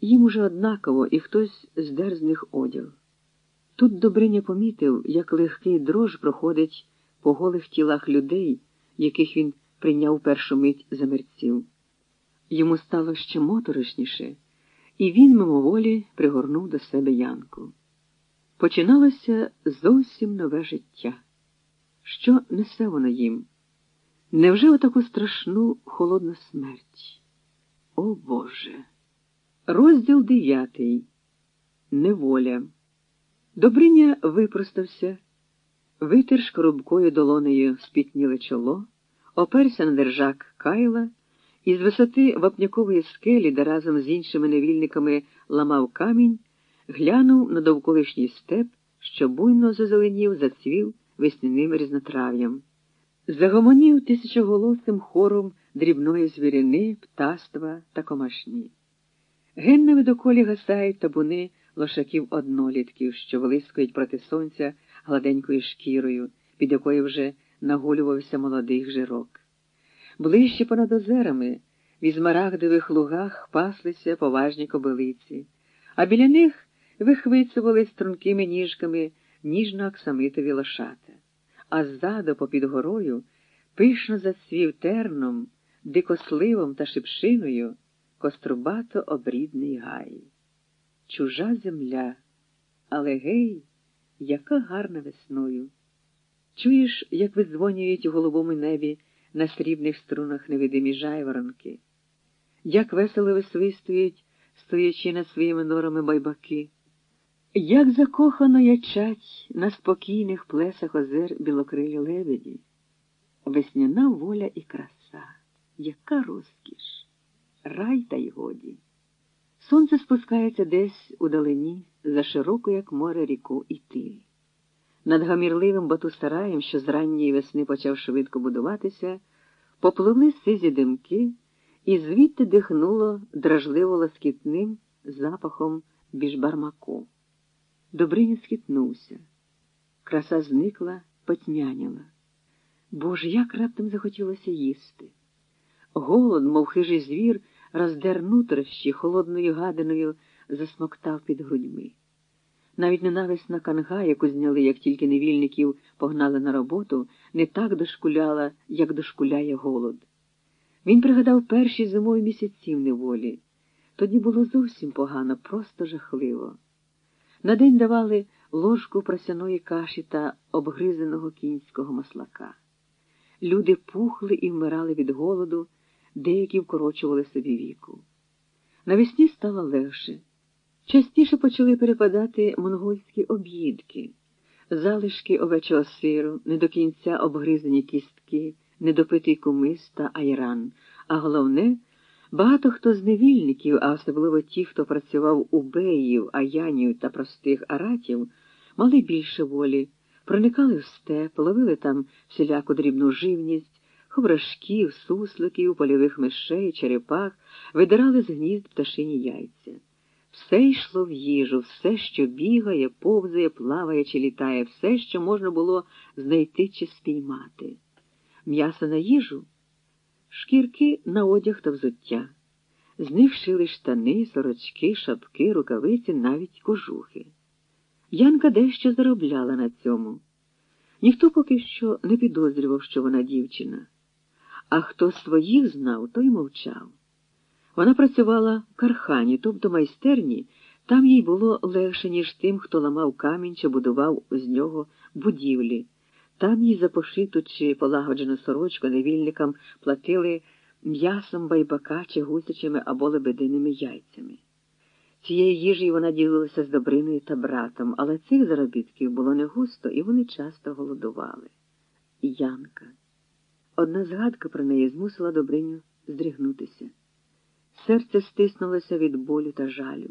Їм уже однаково і хтось здер з них одяг. Тут Добриня помітив, як легкий дрож проходить по голих тілах людей, яких він прийняв першу мить за мерців. Йому стало ще моторошніше, і він мимоволі пригорнув до себе Янку. Починалося зовсім нове життя. Що несе воно їм? Невже отаку страшну холодну смерть? О Боже! Розділ дев'ятий. Неволя. Добриня випростався, витер шкарубкою долонею спітніле чоло, оперся на держак Кайла і з висоти вапнякової скелі, де разом з іншими невільниками ламав камінь, глянув на довколишній степ, що буйно зазеленів, зацвів весняним різнотрав'ям. Загомонів тисячоголосим хором дрібної звірини, птаства та комашні. Генними доколі гасають табуни лошаків однолітків, що вилискують проти сонця гладенькою шкірою, під якою вже нагулювався молодих жирок. Ближче понад озерами, в ізмарагдових лугах паслися поважні кобилиці, а біля них вихвицували стрункими ніжками ніжно-оксамитові лошата, а ззаду, попід горою, пишно зацвів терном, дикосливом та шипшиною кострубато обрідний гай. Чужа земля, але гей, яка гарна весною. Чуєш, як видзвонюють у голубому небі на срібних струнах невидимі жайворонки, як весело висвистують, стоячи над своїми норами байбаки, як закохано ячать на спокійних плесах озер білокрилі лебеді, весняна воля і краса, яка розкіш, рай та й годі. Сонце спускається десь у далині за широку, як море, ріку і тиль. Над гамірливим батусараєм, що з ранньої весни почав швидко будуватися, попливли сизі димки, і звідти дихнуло дражливо лоскітним запахом біжбармаку. Добриня схитнувся. Краса зникла, потняняла. Боже, як раптом захотілося їсти. Голод, мов хижий звір, роздер нутрощі холодною гадиною засмоктав під грудьми. Навіть ненависна канга, яку зняли, як тільки невільників погнали на роботу, не так дошкуляла, як дошкуляє голод. Він пригадав перші зимові місяці в неволі. Тоді було зовсім погано, просто жахливо. На день давали ложку просяної каші та обгризеного кінського маслака. Люди пухли і вмирали від голоду, деякі вкорочували собі віку. Навесні стало легше. Частіше почали перепадати монгольські об'їдки, залишки овечого сиру, не до кінця обгризані кістки, недопитий кумис та айран, а головне, багато хто з невільників, а особливо ті, хто працював у беїв, аянів та простих аратів, мали більше волі, проникали в степ, ловили там всіляку дрібну живність, ховрашків, сусликів, польових мишей, черепах, видирали з гнізд пташині яйця. Все йшло в їжу, все, що бігає, повзає, плаває чи літає, все, що можна було знайти чи спіймати. М'ясо на їжу, шкірки на одяг та взуття. З них шили штани, сорочки, шапки, рукавиці, навіть кожухи. Янка дещо заробляла на цьому. Ніхто поки що не підозрював, що вона дівчина, а хто своїх знав, той мовчав. Вона працювала в кархані, тобто майстерні, там їй було легше, ніж тим, хто ламав камінь чи будував з нього будівлі. Там їй за пошиту чи полагоджену сорочку невільникам платили м'ясом байбака чи гусячими або лебединими яйцями. Цією їжею вона ділилася з Добриною та братом, але цих заробітків було не густо, і вони часто голодували. Янка. Одна згадка про неї змусила Добриню здригнутися. Серце стиснулося від болю та жалю.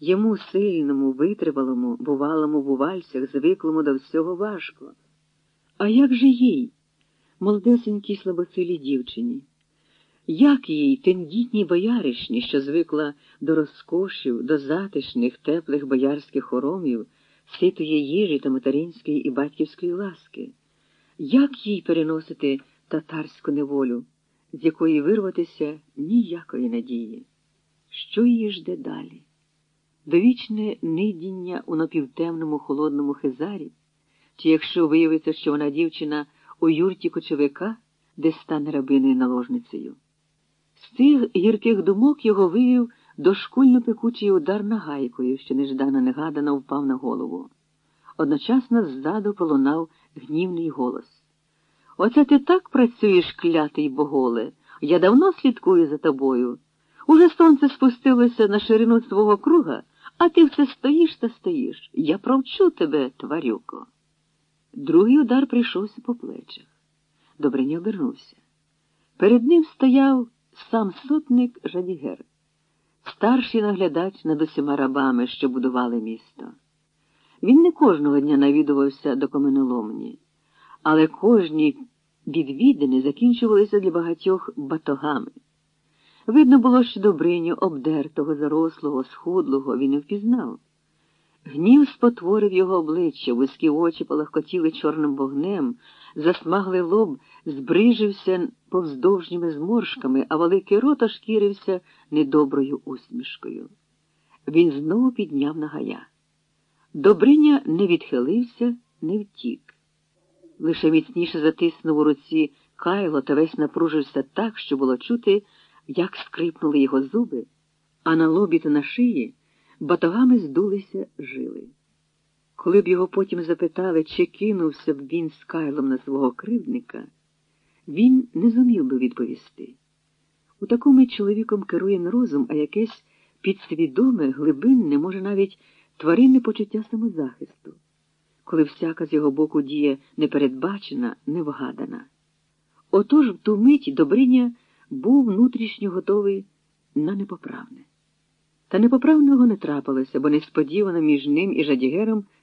Йому сильному, витривалому, бувалому в увальцях, звиклому до всього важко. А як же їй, молодесенькій слабосилій дівчині? Як їй, тендітній бояришні, що звикла до розкошів, до затишних, теплих боярських хоромів, ситої їжі та материнської і батьківської ласки? Як їй переносити татарську неволю? з якої вирватися ніякої надії. що її жде далі. Довічне нидіння у напівтемному холодному хизарі, чи якщо виявиться, що вона дівчина у юрті кочовика, де стане рабиною наложницею. З цих гірких думок його вивів дошкульно пекучий удар нагайкою, що неждано негадано впав на голову. Одночасно ззаду пролунав гнівний голос. Оце ти так працюєш, клятий боголе. Я давно слідкую за тобою. Уже сонце спустилося на ширину свого круга, а ти все стоїш та стоїш. Я провчу тебе, тварюко. Другий удар прийшовся по плечах. Добриня обернувся. Перед ним стояв сам сотник Жадігер, старший наглядач над усіма рабами, що будували місто. Він не кожного дня навідувався до каменоломні, але кожні відвідини закінчувалися для багатьох батогами. Видно було, що Добриню, обдертого, зарослого, схудлого, він не впізнав. Гнів спотворив його обличчя, вузькі очі полагкотіли чорним вогнем, засмаглий лоб збрижився повздовжніми зморшками, а великий рот ошкірився недоброю усмішкою. Він знову підняв нагая. Добриня не відхилився, не втік. Лише міцніше затиснув у руці кайло та весь напружився так, що було чути, як скрипнули його зуби, а на лобі та на шиї батогами здулися жили. Коли б його потім запитали, чи кинувся б він з кайлом на свого кривдника, він не зумів би відповісти. У такому чоловіком керує не розум, а якесь підсвідоме, глибинне, може навіть тваринне почуття самозахисту, коли всяка з його боку діє непередбачена, невгадана. Отож в ту мить Добриня був внутрішньо готовий на непоправне. Та непоправного не трапилося, бо несподівано між ним і Жадігером